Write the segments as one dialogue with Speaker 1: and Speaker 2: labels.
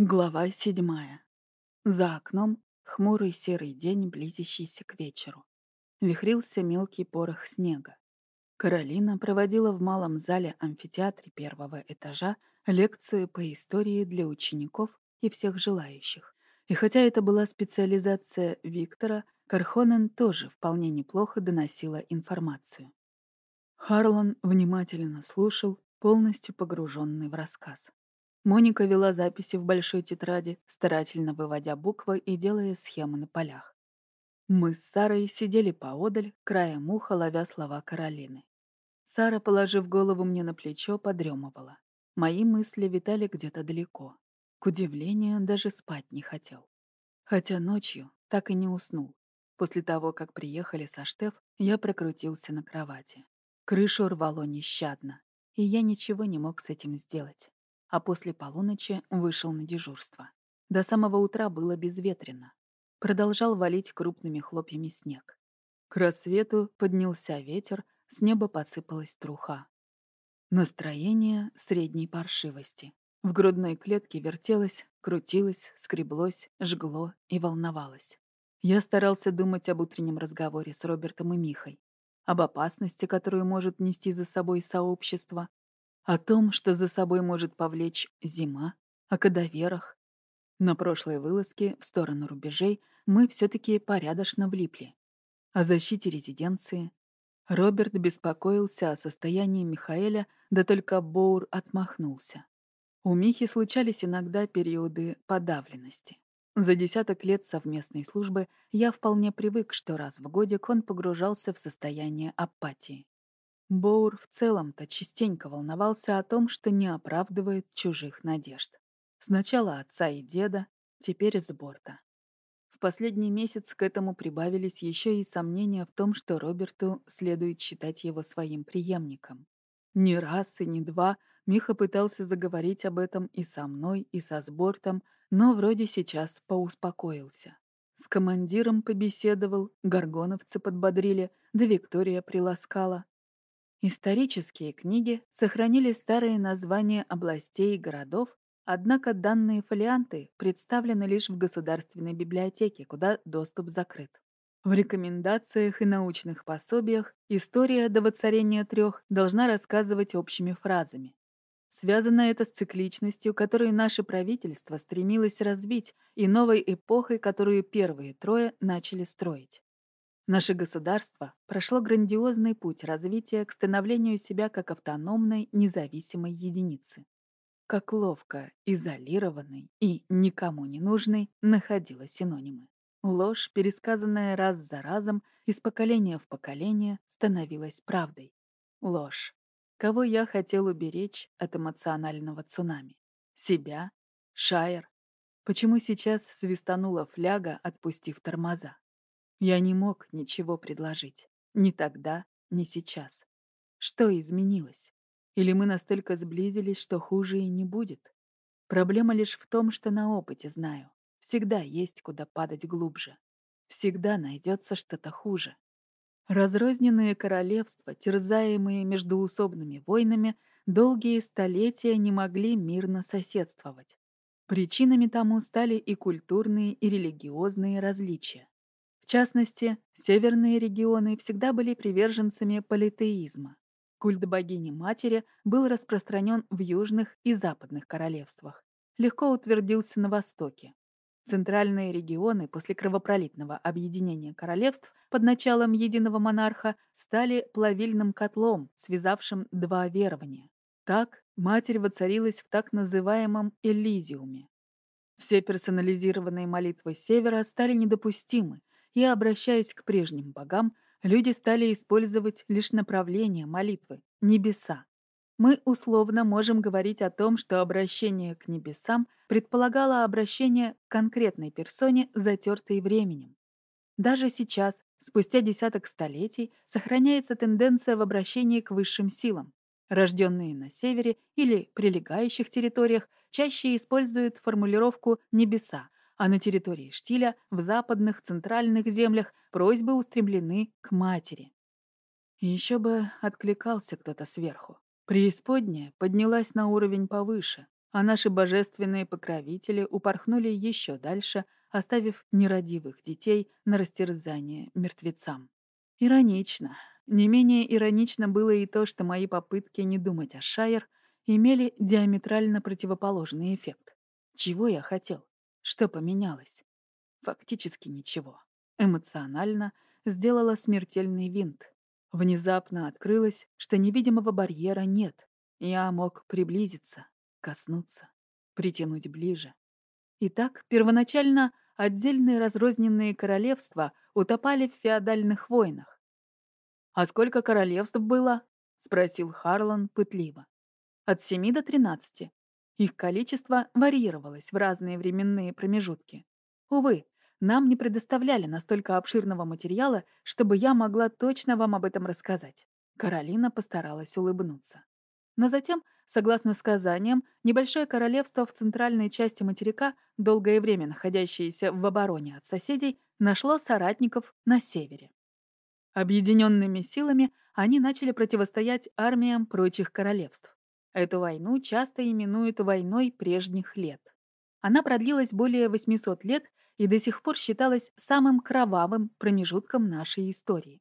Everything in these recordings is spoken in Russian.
Speaker 1: Глава седьмая. За окном хмурый серый день, близящийся к вечеру. Вихрился мелкий порох снега. Каролина проводила в малом зале амфитеатре первого этажа лекцию по истории для учеников и всех желающих. И хотя это была специализация Виктора, Кархонен тоже вполне неплохо доносила информацию. Харлан внимательно слушал, полностью погруженный в рассказ. Моника вела записи в большой тетради, старательно выводя буквы и делая схемы на полях. Мы с Сарой сидели поодаль, краем уха ловя слова Каролины. Сара, положив голову мне на плечо, подремывала. Мои мысли витали где-то далеко. К удивлению, даже спать не хотел. Хотя ночью так и не уснул. После того, как приехали со Штеф, я прокрутился на кровати. Крышу рвало нещадно, и я ничего не мог с этим сделать а после полуночи вышел на дежурство. До самого утра было безветренно. Продолжал валить крупными хлопьями снег. К рассвету поднялся ветер, с неба посыпалась труха. Настроение средней паршивости. В грудной клетке вертелось, крутилось, скреблось, жгло и волновалось. Я старался думать об утреннем разговоре с Робертом и Михой, об опасности, которую может нести за собой сообщество, о том, что за собой может повлечь зима, о кадаверах. На прошлой вылазке в сторону рубежей мы все-таки порядочно влипли. О защите резиденции. Роберт беспокоился о состоянии Михаэля, да только Боур отмахнулся. У Михи случались иногда периоды подавленности. За десяток лет совместной службы я вполне привык, что раз в годик он погружался в состояние апатии. Боур в целом-то частенько волновался о том, что не оправдывает чужих надежд. Сначала отца и деда, теперь с борта. В последний месяц к этому прибавились еще и сомнения в том, что Роберту следует считать его своим преемником. Ни раз и ни два Миха пытался заговорить об этом и со мной, и со сбортом, но вроде сейчас поуспокоился. С командиром побеседовал, горгоновцы подбодрили, да Виктория приласкала, Исторические книги сохранили старые названия областей и городов, однако данные фолианты представлены лишь в Государственной библиотеке, куда доступ закрыт. В рекомендациях и научных пособиях история до воцарения трех должна рассказывать общими фразами. Связано это с цикличностью, которую наше правительство стремилось развить, и новой эпохой, которую первые трое начали строить. Наше государство прошло грандиозный путь развития к становлению себя как автономной, независимой единицы. Как ловко, изолированной и никому не нужной находила синонимы. Ложь, пересказанная раз за разом, из поколения в поколение, становилась правдой. Ложь. Кого я хотел уберечь от эмоционального цунами? Себя? Шайер? Почему сейчас свистанула фляга, отпустив тормоза? Я не мог ничего предложить. Ни тогда, ни сейчас. Что изменилось? Или мы настолько сблизились, что хуже и не будет? Проблема лишь в том, что на опыте знаю. Всегда есть куда падать глубже. Всегда найдется что-то хуже. Разрозненные королевства, терзаемые междуусобными войнами, долгие столетия не могли мирно соседствовать. Причинами тому стали и культурные, и религиозные различия. В частности, северные регионы всегда были приверженцами политеизма. Культ богини-матери был распространен в южных и западных королевствах, легко утвердился на Востоке. Центральные регионы после кровопролитного объединения королевств под началом единого монарха стали плавильным котлом, связавшим два верования. Так Матерь воцарилась в так называемом Элизиуме. Все персонализированные молитвы Севера стали недопустимы, и, обращаясь к прежним богам, люди стали использовать лишь направление молитвы — небеса. Мы условно можем говорить о том, что обращение к небесам предполагало обращение к конкретной персоне, затертой временем. Даже сейчас, спустя десяток столетий, сохраняется тенденция в обращении к высшим силам. Рожденные на севере или прилегающих территориях чаще используют формулировку «небеса», а на территории Штиля, в западных, центральных землях просьбы устремлены к матери. Еще бы откликался кто-то сверху. Преисподняя поднялась на уровень повыше, а наши божественные покровители упорхнули еще дальше, оставив нерадивых детей на растерзание мертвецам. Иронично. Не менее иронично было и то, что мои попытки не думать о Шайер имели диаметрально противоположный эффект. Чего я хотел? Что поменялось? Фактически ничего. Эмоционально сделала смертельный винт. Внезапно открылось, что невидимого барьера нет. Я мог приблизиться, коснуться, притянуть ближе. Итак, первоначально отдельные разрозненные королевства утопали в феодальных войнах. «А сколько королевств было?» — спросил Харлан пытливо. «От семи до тринадцати. Их количество варьировалось в разные временные промежутки. Увы, нам не предоставляли настолько обширного материала, чтобы я могла точно вам об этом рассказать. Каролина постаралась улыбнуться. Но затем, согласно сказаниям, небольшое королевство в центральной части материка, долгое время находящееся в обороне от соседей, нашло соратников на севере. Объединенными силами они начали противостоять армиям прочих королевств. Эту войну часто именуют войной прежних лет. Она продлилась более 800 лет и до сих пор считалась самым кровавым промежутком нашей истории.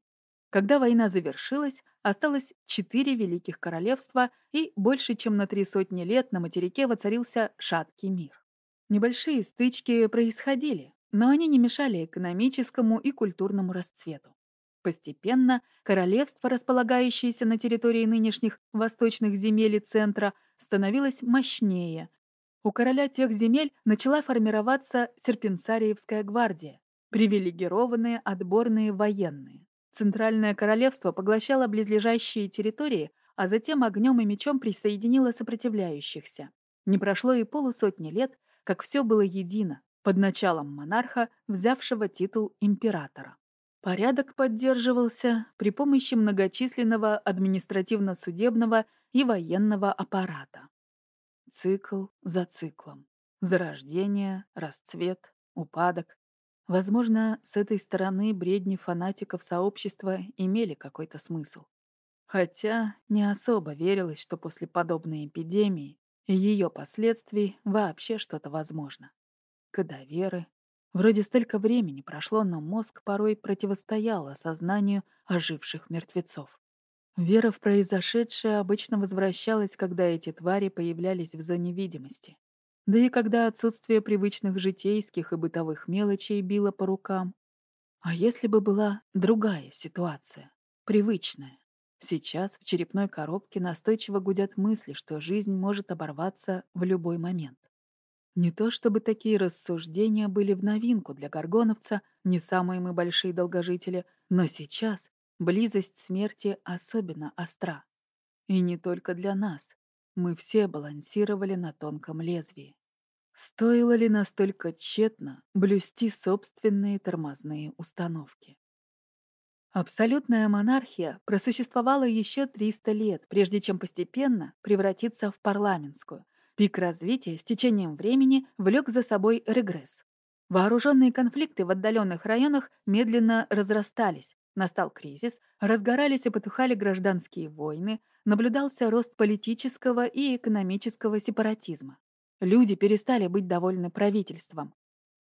Speaker 1: Когда война завершилась, осталось четыре великих королевства, и больше чем на три сотни лет на материке воцарился шаткий мир. Небольшие стычки происходили, но они не мешали экономическому и культурному расцвету. Постепенно королевство, располагающееся на территории нынешних восточных земель и центра, становилось мощнее, у короля тех земель начала формироваться Серпенсариевская гвардия, привилегированные отборные военные. Центральное королевство поглощало близлежащие территории, а затем огнем и мечом присоединило сопротивляющихся. Не прошло и полусотни лет, как все было едино, под началом монарха, взявшего титул императора. Порядок поддерживался при помощи многочисленного административно-судебного и военного аппарата. Цикл за циклом. Зарождение, расцвет, упадок. Возможно, с этой стороны бредни фанатиков сообщества имели какой-то смысл. Хотя не особо верилось, что после подобной эпидемии и ее последствий вообще что-то возможно. Кадаверы. Вроде столько времени прошло, но мозг порой противостоял осознанию оживших мертвецов. Вера в произошедшее обычно возвращалась, когда эти твари появлялись в зоне видимости. Да и когда отсутствие привычных житейских и бытовых мелочей било по рукам. А если бы была другая ситуация, привычная? Сейчас в черепной коробке настойчиво гудят мысли, что жизнь может оборваться в любой момент. Не то чтобы такие рассуждения были в новинку для горгоновца, не самые мы большие долгожители, но сейчас Близость смерти особенно остра. И не только для нас. Мы все балансировали на тонком лезвии. Стоило ли настолько тщетно блюсти собственные тормозные установки? Абсолютная монархия просуществовала еще 300 лет, прежде чем постепенно превратиться в парламентскую. Пик развития с течением времени влек за собой регресс. Вооруженные конфликты в отдаленных районах медленно разрастались, Настал кризис, разгорались и потухали гражданские войны, наблюдался рост политического и экономического сепаратизма. Люди перестали быть довольны правительством.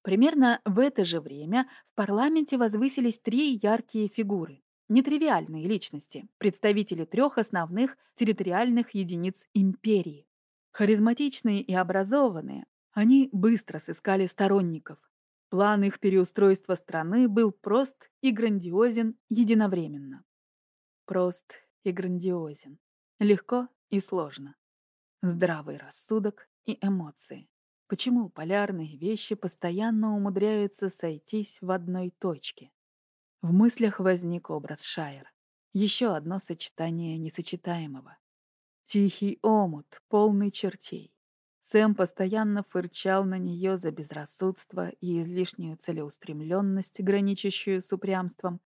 Speaker 1: Примерно в это же время в парламенте возвысились три яркие фигуры. Нетривиальные личности, представители трех основных территориальных единиц империи. Харизматичные и образованные, они быстро сыскали сторонников, План их переустройства страны был прост и грандиозен единовременно. Прост и грандиозен. Легко и сложно. Здравый рассудок и эмоции. Почему полярные вещи постоянно умудряются сойтись в одной точке? В мыслях возник образ Шайер. Еще одно сочетание несочетаемого. Тихий омут, полный чертей. Сэм постоянно фырчал на нее за безрассудство и излишнюю целеустремленность, граничащую с упрямством.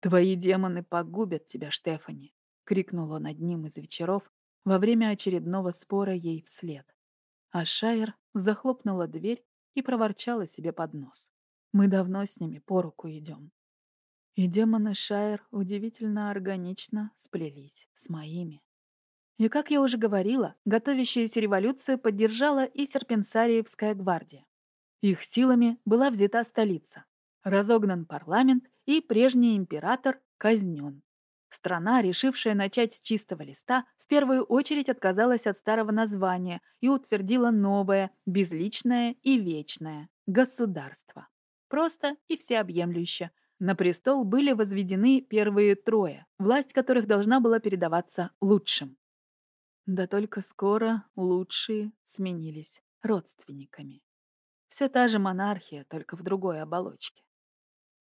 Speaker 1: «Твои демоны погубят тебя, Штефани!» — крикнул он одним из вечеров во время очередного спора ей вслед. А Шайер захлопнула дверь и проворчала себе под нос. «Мы давно с ними по руку идем». И демоны Шайер удивительно органично сплелись с моими. И, как я уже говорила, готовящуюся революцию поддержала и Серпенсариевская гвардия. Их силами была взята столица, разогнан парламент и прежний император казнен. Страна, решившая начать с чистого листа, в первую очередь отказалась от старого названия и утвердила новое, безличное и вечное – государство. Просто и всеобъемлюще. На престол были возведены первые трое, власть которых должна была передаваться лучшим. Да только скоро лучшие сменились родственниками. Все та же монархия, только в другой оболочке.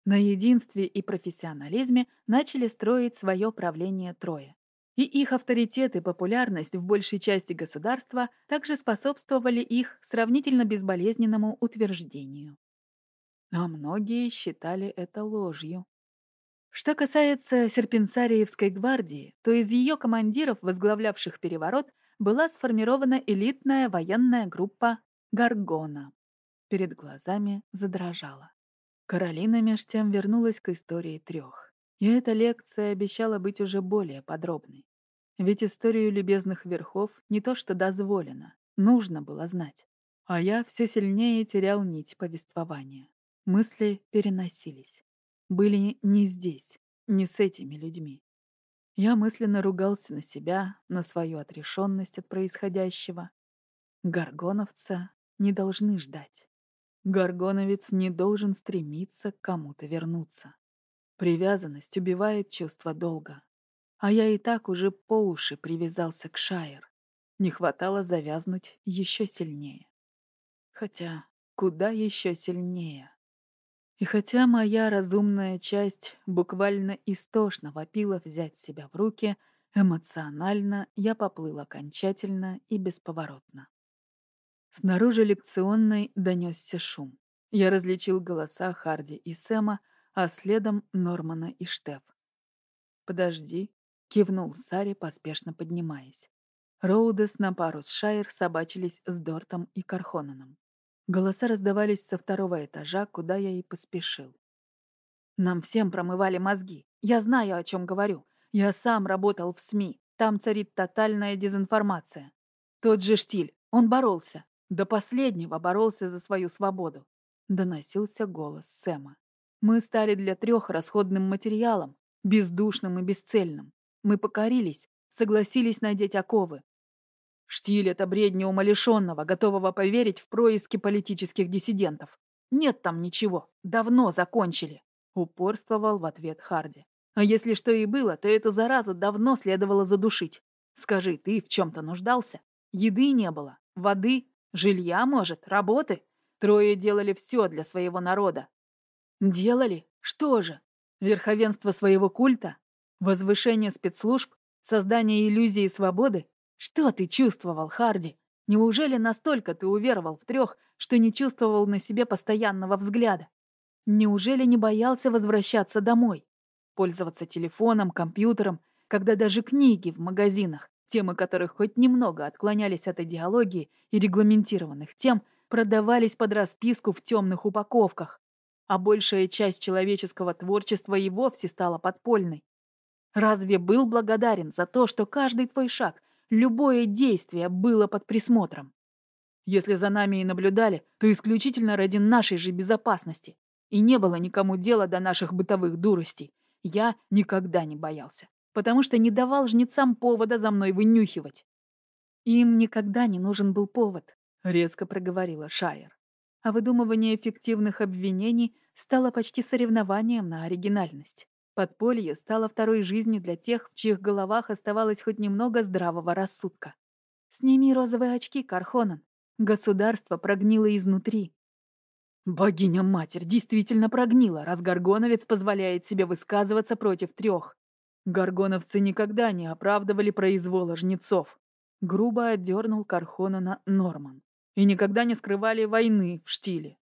Speaker 1: На единстве и профессионализме начали строить свое правление трое. И их авторитет и популярность в большей части государства также способствовали их сравнительно безболезненному утверждению. А многие считали это ложью. Что касается Серпенсариевской гвардии, то из ее командиров, возглавлявших переворот, была сформирована элитная военная группа «Гаргона». Перед глазами задрожала. Каролина меж тем вернулась к истории трех. И эта лекция обещала быть уже более подробной. Ведь историю любезных верхов не то что дозволено, нужно было знать. А я все сильнее терял нить повествования. Мысли переносились. Были не здесь, не с этими людьми. Я мысленно ругался на себя, на свою отрешенность от происходящего. Горгоновца не должны ждать. Горгоновец не должен стремиться к кому-то вернуться. Привязанность убивает чувство долга. А я и так уже по уши привязался к Шайер. Не хватало завязнуть еще сильнее. Хотя, куда еще сильнее? И хотя моя разумная часть буквально истошно вопила взять себя в руки, эмоционально я поплыл окончательно и бесповоротно. Снаружи лекционной донесся шум. Я различил голоса Харди и Сэма, а следом Нормана и Штеф. «Подожди», — кивнул Сари, поспешно поднимаясь. Роудес на пару с Шайер собачились с Дортом и Кархонаном. Голоса раздавались со второго этажа, куда я и поспешил. Нам всем промывали мозги. Я знаю, о чем говорю. Я сам работал в СМИ. Там царит тотальная дезинформация. Тот же Штиль. Он боролся. До последнего боролся за свою свободу. Доносился голос Сэма. Мы стали для трех расходным материалом, бездушным и бесцельным. Мы покорились, согласились надеть оковы. Штиль — это бредни умалишенного, готового поверить в происки политических диссидентов. Нет там ничего, давно закончили. Упорствовал в ответ Харди. А если что и было, то эту заразу давно следовало задушить. Скажи, ты в чем-то нуждался? Еды не было, воды, Жилья, может, работы? Трое делали все для своего народа. Делали? Что же? Верховенство своего культа? Возвышение спецслужб? Создание иллюзии свободы? Что ты чувствовал, Харди? Неужели настолько ты уверовал в трех, что не чувствовал на себе постоянного взгляда? Неужели не боялся возвращаться домой? Пользоваться телефоном, компьютером, когда даже книги в магазинах темы которых хоть немного отклонялись от идеологии и регламентированных тем, продавались под расписку в темных упаковках, а большая часть человеческого творчества и вовсе стала подпольной. Разве был благодарен за то, что каждый твой шаг, любое действие было под присмотром? Если за нами и наблюдали, то исключительно ради нашей же безопасности. И не было никому дела до наших бытовых дуростей. Я никогда не боялся потому что не давал жнецам повода за мной вынюхивать. «Им никогда не нужен был повод», — резко проговорила Шайер. А выдумывание эффективных обвинений стало почти соревнованием на оригинальность. Подполье стало второй жизнью для тех, в чьих головах оставалось хоть немного здравого рассудка. «Сними розовые очки, Кархонан. Государство прогнило изнутри». «Богиня-матерь действительно прогнила, раз Горгоновец позволяет себе высказываться против трех. Горгоновцы никогда не оправдывали произвола жнецов. Грубо отдернул Кархонана Норман. И никогда не скрывали войны в Штиле.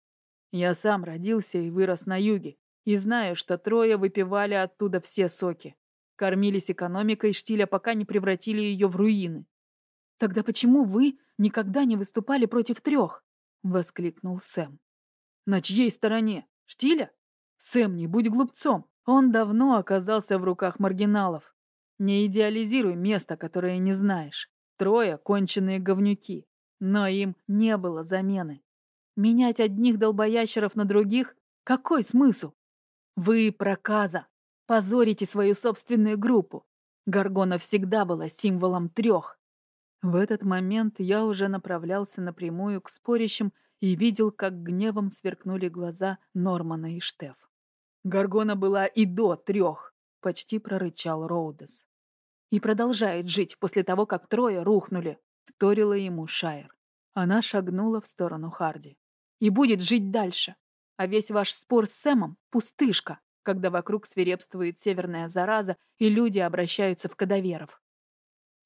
Speaker 1: Я сам родился и вырос на юге, и знаю, что трое выпивали оттуда все соки. Кормились экономикой Штиля, пока не превратили ее в руины. «Тогда почему вы никогда не выступали против трех?» — воскликнул Сэм. «На чьей стороне? Штиля? Сэм, не будь глупцом. Он давно оказался в руках маргиналов. Не идеализируй место, которое не знаешь. Трое — конченые говнюки. Но им не было замены. Менять одних долбоящеров на других — какой смысл? Вы проказа. Позорите свою собственную группу. Гаргона всегда была символом трех. В этот момент я уже направлялся напрямую к спорящим и видел, как гневом сверкнули глаза Нормана и Штеф. Гаргона была и до трех, почти прорычал Роудес. И продолжает жить после того, как трое рухнули, вторила ему Шайер. Она шагнула в сторону Харди. И будет жить дальше. А весь ваш спор с Сэмом — пустышка, когда вокруг свирепствует северная зараза, и люди обращаются в кадаверов.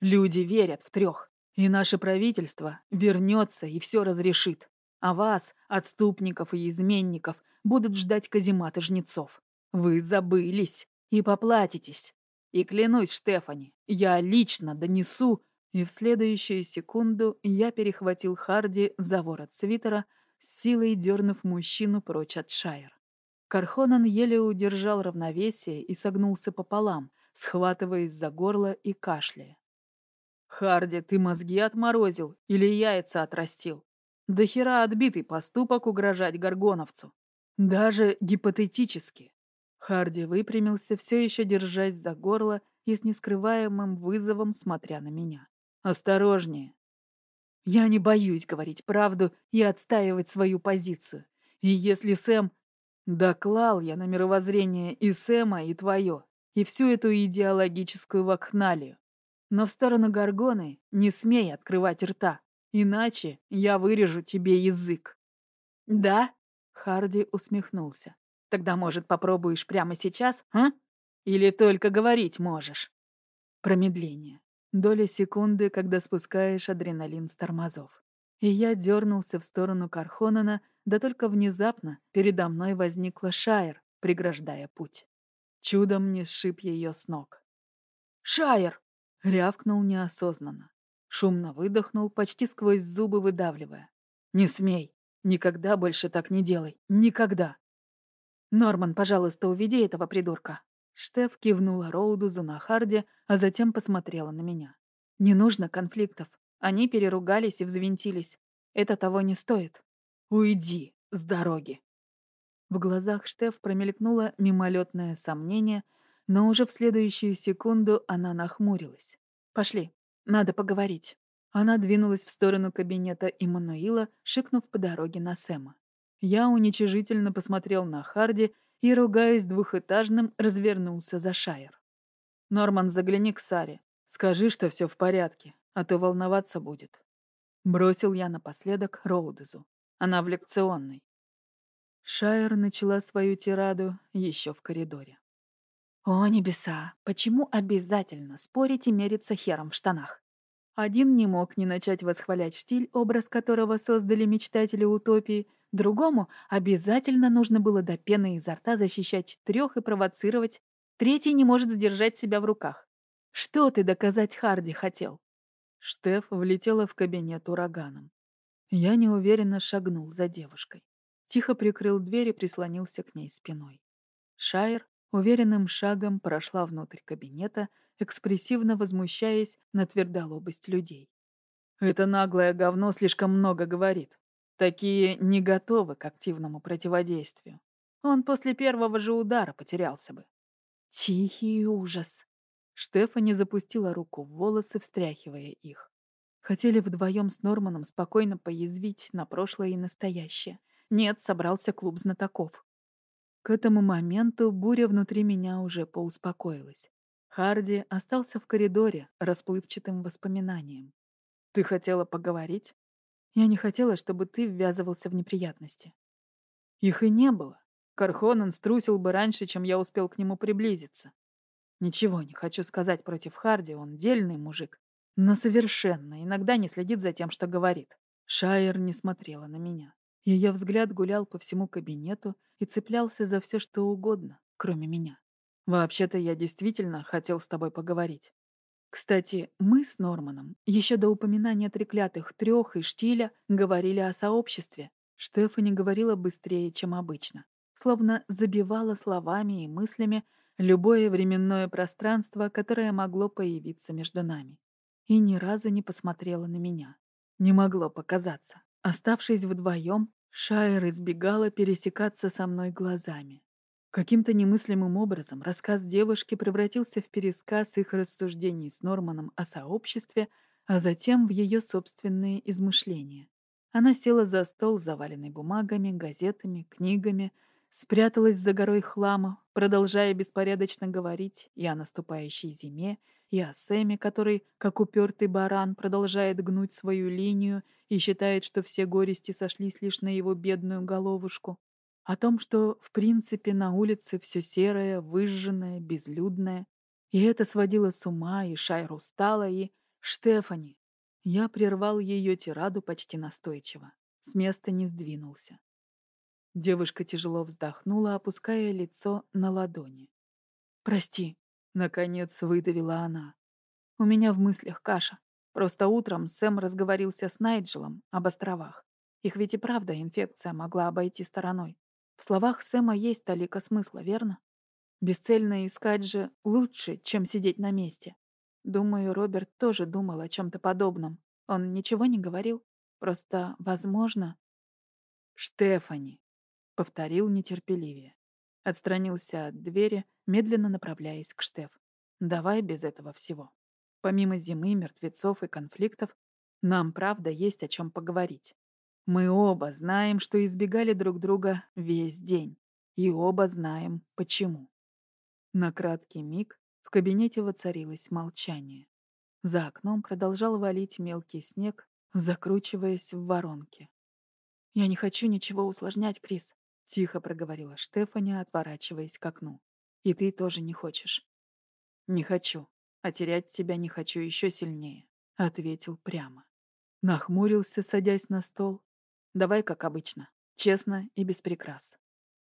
Speaker 1: Люди верят в трех, и наше правительство вернется и все разрешит. А вас, отступников и изменников, будут ждать казематы жнецов. Вы забылись и поплатитесь. И клянусь, Штефани, я лично донесу. И в следующую секунду я перехватил Харди за ворот свитера, силой дернув мужчину прочь от Шайер. Кархонан еле удержал равновесие и согнулся пополам, схватываясь за горло и кашляя. «Харди, ты мозги отморозил или яйца отрастил? До хера отбитый поступок угрожать горгоновцу. Даже гипотетически». Харди выпрямился, все еще держась за горло и с нескрываемым вызовом смотря на меня. «Осторожнее. Я не боюсь говорить правду и отстаивать свою позицию. И если Сэм... Доклал я на мировоззрение и Сэма, и твое, и всю эту идеологическую вакхналию. Но в сторону Гаргоны не смей открывать рта, иначе я вырежу тебе язык. Да? Харди усмехнулся. Тогда, может, попробуешь прямо сейчас, а? Или только говорить можешь? Промедление. Доля секунды, когда спускаешь адреналин с тормозов. И я дернулся в сторону Кархонена, да только внезапно передо мной возникла Шайер, преграждая путь. Чудом не сшиб ее с ног. «Шайер!» — рявкнул неосознанно. Шумно выдохнул, почти сквозь зубы выдавливая. «Не смей! Никогда больше так не делай! Никогда!» «Норман, пожалуйста, уведи этого придурка!» Штеф кивнула Роудузу на Харди, а затем посмотрела на меня. «Не нужно конфликтов. Они переругались и взвинтились. Это того не стоит. Уйди с дороги!» В глазах Штеф промелькнуло мимолетное сомнение, но уже в следующую секунду она нахмурилась. «Пошли, надо поговорить». Она двинулась в сторону кабинета Иммануила, шикнув по дороге на Сэма. Я уничижительно посмотрел на Харди и, ругаясь двухэтажным, развернулся за Шайер. «Норман, загляни к Саре. Скажи, что все в порядке, а то волноваться будет». Бросил я напоследок Роудезу. Она в лекционной. Шайер начала свою тираду еще в коридоре. «О, небеса! Почему обязательно спорить и мериться хером в штанах?» Один не мог не начать восхвалять штиль, образ которого создали мечтатели утопии, другому обязательно нужно было до пены изо рта защищать трех и провоцировать, третий не может сдержать себя в руках. «Что ты доказать Харди хотел?» Штеф влетела в кабинет ураганом. Я неуверенно шагнул за девушкой. Тихо прикрыл дверь и прислонился к ней спиной. Шайер уверенным шагом прошла внутрь кабинета, экспрессивно возмущаясь на твердолобость людей. «Это наглое говно слишком много говорит. Такие не готовы к активному противодействию. Он после первого же удара потерялся бы». «Тихий ужас!» Штефани запустила руку в волосы, встряхивая их. Хотели вдвоем с Норманом спокойно поязвить на прошлое и настоящее. Нет, собрался клуб знатоков. К этому моменту буря внутри меня уже поуспокоилась. Харди остался в коридоре, расплывчатым воспоминанием. «Ты хотела поговорить?» «Я не хотела, чтобы ты ввязывался в неприятности». «Их и не было. Кархонен струсил бы раньше, чем я успел к нему приблизиться. Ничего не хочу сказать против Харди, он дельный мужик но совершенно иногда не следит за тем, что говорит. Шайер не смотрела на меня. Ее взгляд гулял по всему кабинету и цеплялся за все, что угодно, кроме меня. Вообще-то я действительно хотел с тобой поговорить. Кстати, мы с Норманом еще до упоминания треклятых трех и штиля говорили о сообществе. Штефани говорила быстрее, чем обычно. Словно забивала словами и мыслями, любое временное пространство, которое могло появиться между нами. И ни разу не посмотрела на меня. Не могло показаться. Оставшись вдвоем, Шайер избегала пересекаться со мной глазами. Каким-то немыслимым образом рассказ девушки превратился в пересказ их рассуждений с Норманом о сообществе, а затем в ее собственные измышления. Она села за стол, заваленный бумагами, газетами, книгами, спряталась за горой хлама, продолжая беспорядочно говорить и о наступающей зиме, и о Сэме, который, как упертый баран, продолжает гнуть свою линию и считает, что все горести сошлись лишь на его бедную головушку. О том, что, в принципе, на улице все серое, выжженное, безлюдное. И это сводило с ума, и Шайр устала, и... Штефани! Я прервал ее тираду почти настойчиво. С места не сдвинулся. Девушка тяжело вздохнула, опуская лицо на ладони. «Прости», — наконец выдавила она. «У меня в мыслях каша. Просто утром Сэм разговорился с Найджелом об островах. Их ведь и правда инфекция могла обойти стороной. В словах Сэма есть толика смысла, верно? Бесцельно искать же лучше, чем сидеть на месте. Думаю, Роберт тоже думал о чем-то подобном. Он ничего не говорил. Просто, возможно... «Штефани», — повторил нетерпеливее. Отстранился от двери, медленно направляясь к Штеф. «Давай без этого всего. Помимо зимы, мертвецов и конфликтов, нам, правда, есть о чем поговорить. Мы оба знаем, что избегали друг друга весь день. И оба знаем, почему. На краткий миг в кабинете воцарилось молчание. За окном продолжал валить мелкий снег, закручиваясь в воронке. «Я не хочу ничего усложнять, Крис», — тихо проговорила Штефаня, отворачиваясь к окну. «И ты тоже не хочешь». «Не хочу, а терять тебя не хочу еще сильнее», — ответил прямо. Нахмурился, садясь на стол, Давай, как обычно, честно и без прикрас.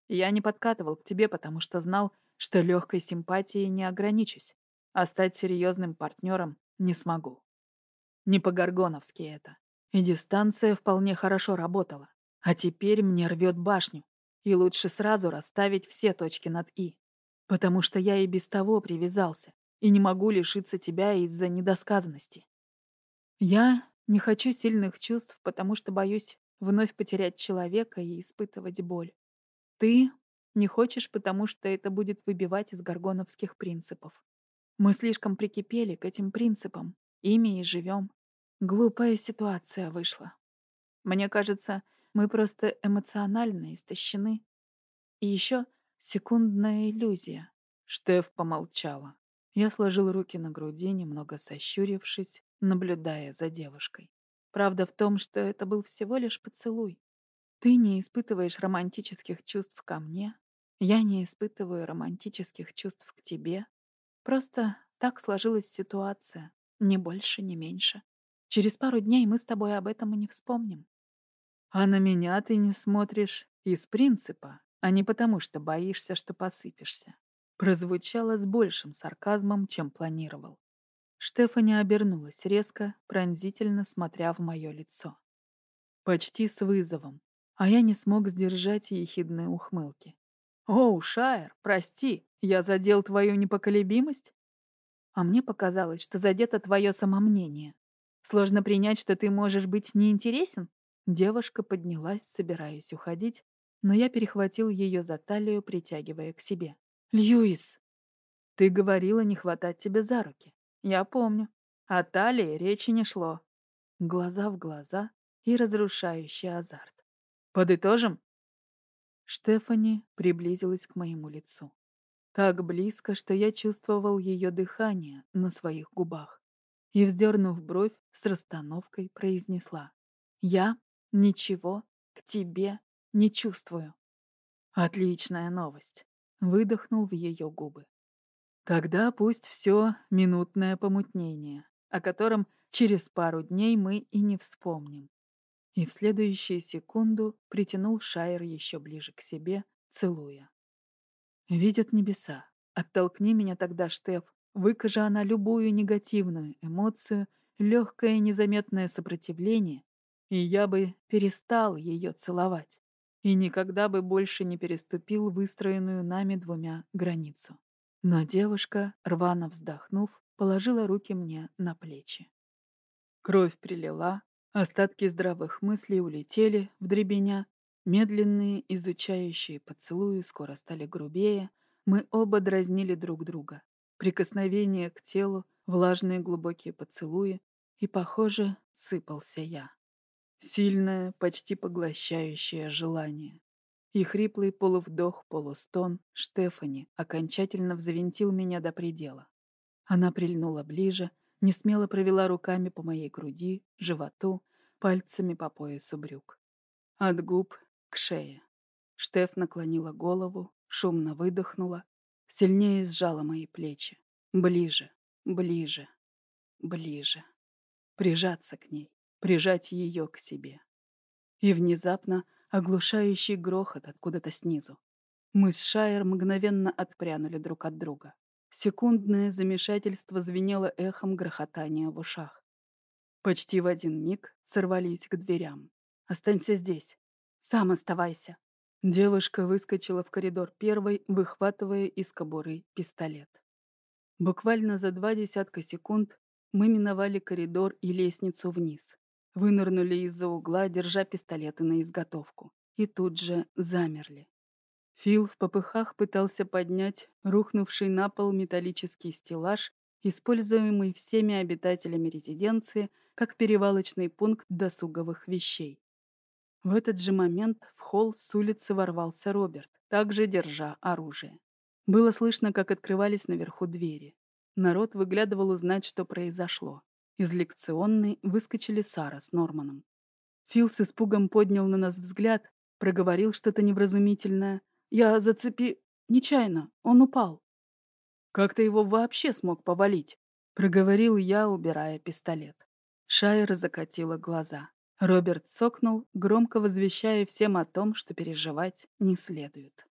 Speaker 1: Я не подкатывал к тебе, потому что знал, что легкой симпатией не ограничусь, а стать серьезным партнером не смогу. Не по-горгоновски это. И дистанция вполне хорошо работала. А теперь мне рвет башню. И лучше сразу расставить все точки над «и». Потому что я и без того привязался, и не могу лишиться тебя из-за недосказанности. Я не хочу сильных чувств, потому что боюсь вновь потерять человека и испытывать боль. Ты не хочешь, потому что это будет выбивать из горгоновских принципов. Мы слишком прикипели к этим принципам, ими и живем. Глупая ситуация вышла. Мне кажется, мы просто эмоционально истощены. И еще секундная иллюзия. Штеф помолчала. Я сложил руки на груди, немного сощурившись, наблюдая за девушкой. Правда в том, что это был всего лишь поцелуй. Ты не испытываешь романтических чувств ко мне, я не испытываю романтических чувств к тебе. Просто так сложилась ситуация, ни больше, ни меньше. Через пару дней мы с тобой об этом и не вспомним. А на меня ты не смотришь из принципа, а не потому, что боишься, что посыпешься. Прозвучало с большим сарказмом, чем планировал. Штефани обернулась резко, пронзительно смотря в мое лицо. Почти с вызовом, а я не смог сдержать ехидные ухмылки. «Оу, Шайер, прости, я задел твою непоколебимость?» А мне показалось, что задето твое самомнение. Сложно принять, что ты можешь быть неинтересен? Девушка поднялась, собираясь уходить, но я перехватил ее за талию, притягивая к себе. «Льюис!» «Ты говорила не хватать тебя за руки. Я помню. О талии речи не шло. Глаза в глаза и разрушающий азарт. Подытожим? Штефани приблизилась к моему лицу. Так близко, что я чувствовал ее дыхание на своих губах. И, вздернув бровь, с расстановкой произнесла. «Я ничего к тебе не чувствую». Отличная новость. Выдохнул в ее губы. Тогда пусть все минутное помутнение, о котором через пару дней мы и не вспомним. И в следующую секунду притянул Шайер еще ближе к себе, целуя. Видят небеса. Оттолкни меня тогда, Штеф. Выкажи она любую негативную эмоцию, легкое незаметное сопротивление, и я бы перестал ее целовать. И никогда бы больше не переступил выстроенную нами двумя границу. Но девушка, рвано вздохнув, положила руки мне на плечи. Кровь прилила, остатки здравых мыслей улетели в дребеня, медленные изучающие поцелуи скоро стали грубее, мы оба дразнили друг друга. Прикосновение к телу, влажные глубокие поцелуи, и, похоже, сыпался я. Сильное, почти поглощающее желание. И хриплый полувдох-полустон Штефани окончательно взвинтил меня до предела. Она прильнула ближе, не смело провела руками по моей груди, животу, пальцами по поясу брюк. От губ к шее. Штеф наклонила голову, шумно выдохнула, сильнее сжала мои плечи. Ближе, ближе, ближе. Прижаться к ней, прижать ее к себе. И внезапно оглушающий грохот откуда-то снизу. Мы с Шайер мгновенно отпрянули друг от друга. Секундное замешательство звенело эхом грохотания в ушах. Почти в один миг сорвались к дверям. «Останься здесь. Сам оставайся». Девушка выскочила в коридор первой, выхватывая из кобуры пистолет. Буквально за два десятка секунд мы миновали коридор и лестницу вниз. Вынырнули из-за угла, держа пистолеты на изготовку. И тут же замерли. Фил в попыхах пытался поднять рухнувший на пол металлический стеллаж, используемый всеми обитателями резиденции как перевалочный пункт досуговых вещей. В этот же момент в холл с улицы ворвался Роберт, также держа оружие. Было слышно, как открывались наверху двери. Народ выглядывал узнать, что произошло. Из лекционной выскочили Сара с Норманом. Фил с испугом поднял на нас взгляд, проговорил что-то невразумительное, я зацепи... Нечаянно. Он упал. Как ты его вообще смог повалить? Проговорил я, убирая пистолет. Шайер закатила глаза. Роберт сокнул, громко возвещая всем о том, что переживать не следует.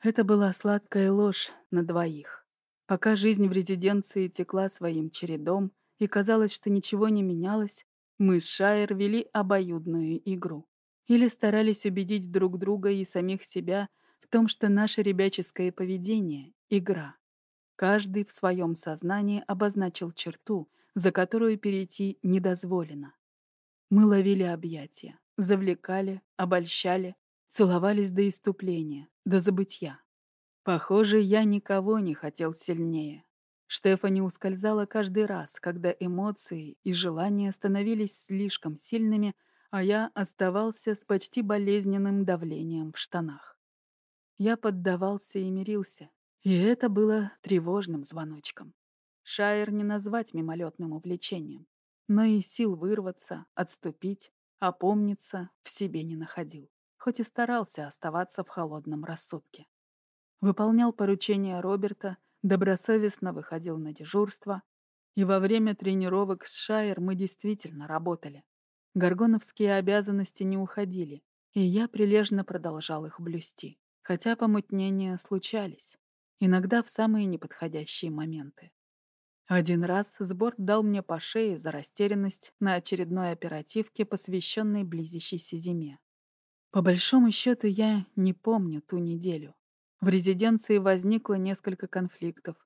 Speaker 1: Это была сладкая ложь на двоих. Пока жизнь в резиденции текла своим чередом, и казалось, что ничего не менялось, мы с Шайер вели обоюдную игру или старались убедить друг друга и самих себя в том, что наше ребяческое поведение — игра. Каждый в своем сознании обозначил черту, за которую перейти недозволено. Мы ловили объятия, завлекали, обольщали, целовались до иступления, до забытья. Похоже, я никого не хотел сильнее. Штефани ускользала каждый раз, когда эмоции и желания становились слишком сильными, а я оставался с почти болезненным давлением в штанах. Я поддавался и мирился, и это было тревожным звоночком. Шайер не назвать мимолетным увлечением, но и сил вырваться, отступить, опомниться в себе не находил, хоть и старался оставаться в холодном рассудке. Выполнял поручения Роберта, добросовестно выходил на дежурство, и во время тренировок с Шайер мы действительно работали. Горгоновские обязанности не уходили, и я прилежно продолжал их блюсти, хотя помутнения случались, иногда в самые неподходящие моменты. Один раз сборд дал мне по шее за растерянность на очередной оперативке, посвященной близящейся зиме. По большому счету, я не помню ту неделю. В резиденции возникло несколько конфликтов.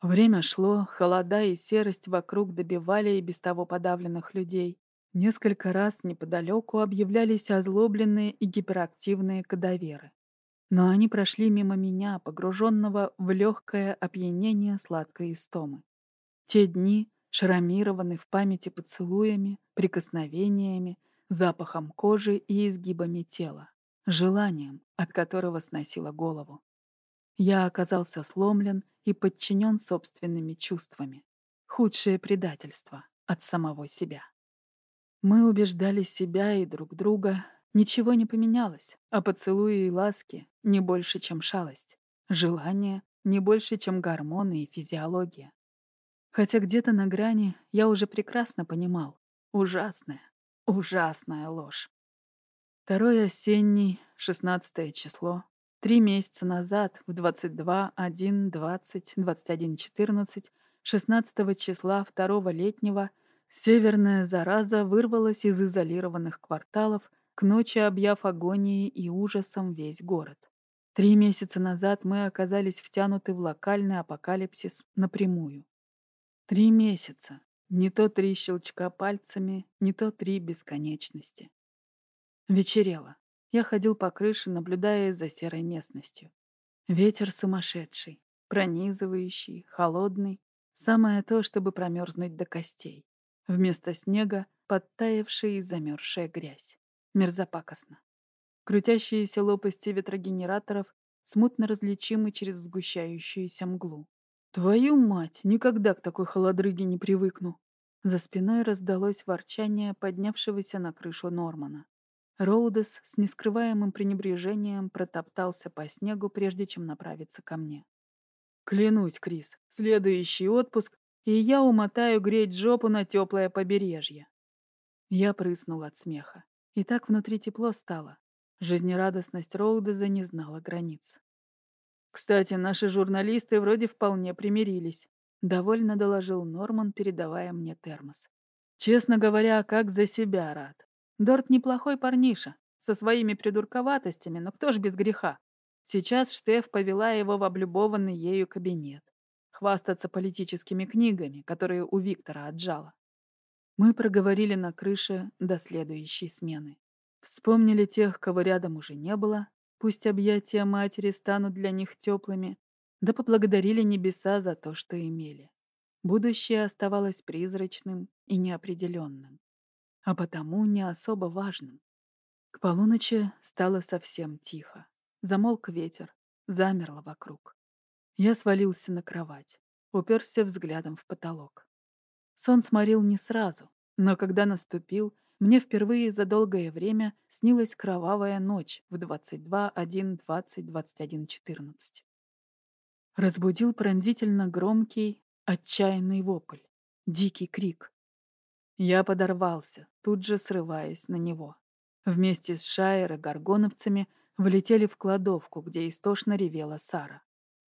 Speaker 1: Время шло, холода и серость вокруг добивали и без того подавленных людей. Несколько раз неподалеку объявлялись озлобленные и гиперактивные кадаверы. Но они прошли мимо меня, погруженного в легкое опьянение сладкой истомы. Те дни шрамированы в памяти поцелуями, прикосновениями, запахом кожи и изгибами тела, желанием, от которого сносило голову. Я оказался сломлен и подчинен собственными чувствами. Худшее предательство от самого себя. Мы убеждали себя и друг друга. Ничего не поменялось, а поцелуи и ласки не больше, чем шалость. Желание не больше, чем гормоны и физиология. Хотя где-то на грани я уже прекрасно понимал. Ужасная, ужасная ложь. Второй осенний, 16 число. Три месяца назад, в 22, 1, 20, 21, 14, 16 числа второго летнего — Северная зараза вырвалась из изолированных кварталов, к ночи объяв агонией и ужасом весь город. Три месяца назад мы оказались втянуты в локальный апокалипсис напрямую. Три месяца. Не то три щелчка пальцами, не то три бесконечности. Вечерело. Я ходил по крыше, наблюдая за серой местностью. Ветер сумасшедший, пронизывающий, холодный. Самое то, чтобы промерзнуть до костей. Вместо снега — подтаявшая и замерзшая грязь. Мерзопакостно. Крутящиеся лопасти ветрогенераторов смутно различимы через сгущающуюся мглу. «Твою мать! Никогда к такой холодрыге не привыкну!» За спиной раздалось ворчание поднявшегося на крышу Нормана. Роудес с нескрываемым пренебрежением протоптался по снегу, прежде чем направиться ко мне. «Клянусь, Крис, следующий отпуск, и я умотаю греть жопу на теплое побережье». Я прыснул от смеха. И так внутри тепло стало. Жизнерадостность Роудеза не знала границ. «Кстати, наши журналисты вроде вполне примирились», — довольно доложил Норман, передавая мне термос. «Честно говоря, как за себя рад. Дорт неплохой парниша, со своими придурковатостями, но кто ж без греха? Сейчас Штеф повела его в облюбованный ею кабинет. Хвастаться политическими книгами, которые у Виктора отжала. Мы проговорили на крыше до следующей смены. Вспомнили тех, кого рядом уже не было, пусть объятия матери станут для них теплыми, да поблагодарили небеса за то, что имели. Будущее оставалось призрачным и неопределенным а потому не особо важным. К полуночи стало совсем тихо. Замолк ветер, замерло вокруг. Я свалился на кровать, уперся взглядом в потолок. Сон сморил не сразу, но когда наступил, мне впервые за долгое время снилась кровавая ночь в 22, 1, 20, 21, 14. Разбудил пронзительно громкий, отчаянный вопль, дикий крик. Я подорвался, тут же срываясь на него. Вместе с Шайер и горгоновцами влетели в кладовку, где истошно ревела Сара.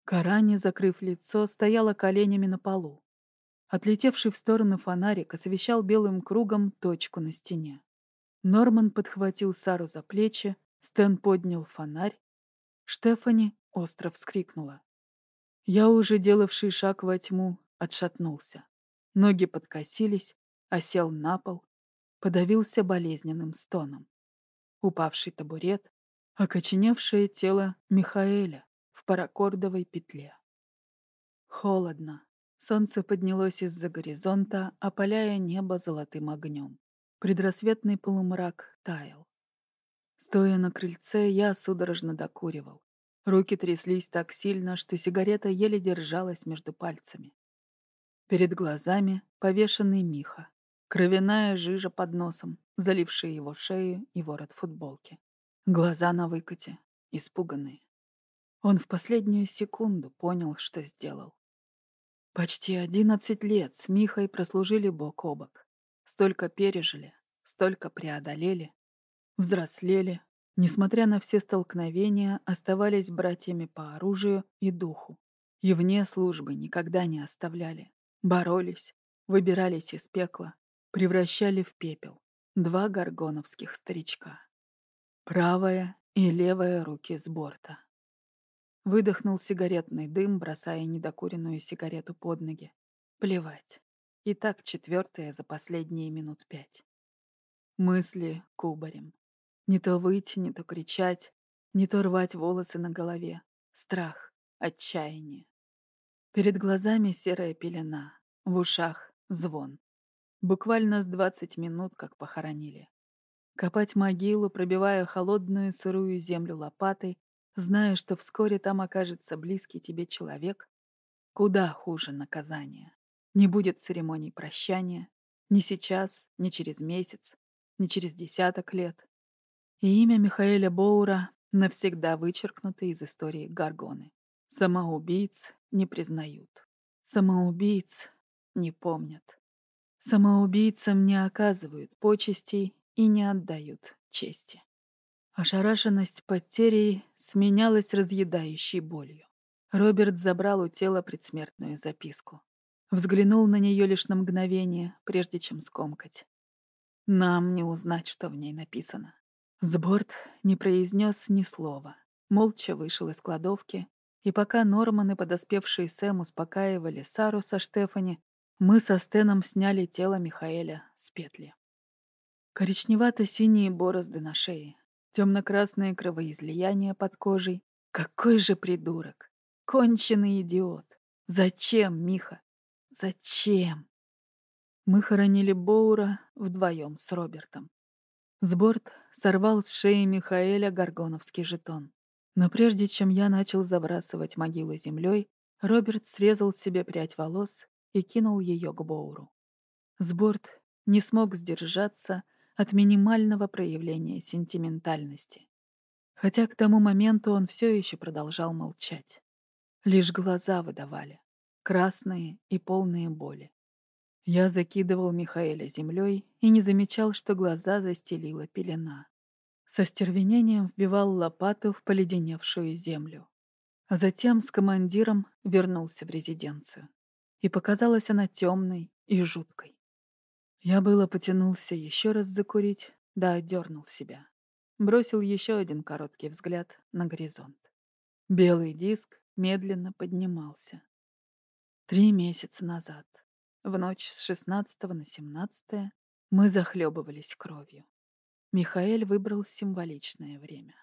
Speaker 1: Карани, закрыв лицо, стояла коленями на полу. Отлетевший в сторону фонарик освещал белым кругом точку на стене. Норман подхватил Сару за плечи, Стэн поднял фонарь. Штефани остро вскрикнула. Я, уже делавший шаг во тьму, отшатнулся. Ноги подкосились, осел на пол, подавился болезненным стоном. Упавший табурет, окоченевшее тело Михаэля в паракордовой петле. Холодно. Солнце поднялось из-за горизонта, опаляя небо золотым огнем. Предрассветный полумрак таял. Стоя на крыльце, я судорожно докуривал. Руки тряслись так сильно, что сигарета еле держалась между пальцами. Перед глазами повешенный Миха. Кровяная жижа под носом, залившая его шею и ворот футболки. Глаза на выкате, испуганные. Он в последнюю секунду понял, что сделал. Почти одиннадцать лет с Михой прослужили бок о бок. Столько пережили, столько преодолели, взрослели, несмотря на все столкновения, оставались братьями по оружию и духу. И вне службы никогда не оставляли. Боролись, выбирались из пекла, превращали в пепел два горгоновских старичка. Правая и левая руки с борта. Выдохнул сигаретный дым, бросая недокуренную сигарету под ноги. Плевать. И так четвертая за последние минут пять. Мысли кубарем. Не то выйти, не то кричать, не то рвать волосы на голове. Страх, отчаяние. Перед глазами серая пелена, в ушах звон. Буквально с двадцать минут, как похоронили. Копать могилу, пробивая холодную сырую землю лопатой, зная, что вскоре там окажется близкий тебе человек, куда хуже наказания. Не будет церемоний прощания, ни сейчас, ни через месяц, ни через десяток лет. И имя Михаэля Боура навсегда вычеркнуто из истории Гаргоны. Самоубийц не признают. Самоубийц не помнят. Самоубийцам не оказывают почестей и не отдают чести. Ошарашенность потерей сменялась разъедающей болью. Роберт забрал у тела предсмертную записку. Взглянул на нее лишь на мгновение, прежде чем скомкать. Нам не узнать, что в ней написано. Сборд не произнес ни слова, молча вышел из кладовки, и пока Норман и подоспевший Сэм успокаивали Сару со Штефани, мы со Стеном сняли тело Михаэля с петли. Коричневато-синие борозды на шее, темно-красные кровоизлияния под кожей. Какой же придурок! Конченый идиот! Зачем, Миха? Зачем? Мы хоронили Боура вдвоем с Робертом. Сборд сорвал с шеи Михаэля горгоновский жетон. Но прежде чем я начал забрасывать могилу землей, Роберт срезал себе прядь волос и кинул ее к Боуру. Сборд не смог сдержаться от минимального проявления сентиментальности. Хотя к тому моменту он все еще продолжал молчать. Лишь глаза выдавали, красные и полные боли. Я закидывал Михаэля землей и не замечал, что глаза застелила пелена. Со стервенением вбивал лопату в поледеневшую землю. А затем с командиром вернулся в резиденцию. И показалась она темной и жуткой. Я было потянулся еще раз закурить, да отдернул себя. Бросил еще один короткий взгляд на горизонт. Белый диск медленно поднимался. Три месяца назад в ночь с 16 на 17 мы захлебывались кровью. Михаэль выбрал символичное время.